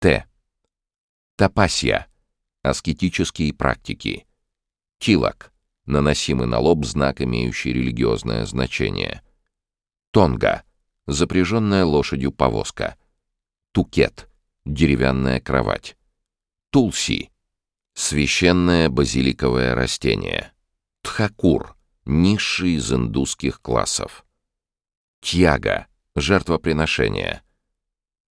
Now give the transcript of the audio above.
Т. Тапасия. Аскетические практики. Тилак. Наносимый на лоб знак, имеющий религиозное значение. Тонга. Запряженная лошадью повозка. Тукет. Деревянная кровать. Тулси. Священное базиликовое растение. Тхакур. Низший из индусских классов. Тьяга. Жертвоприношение.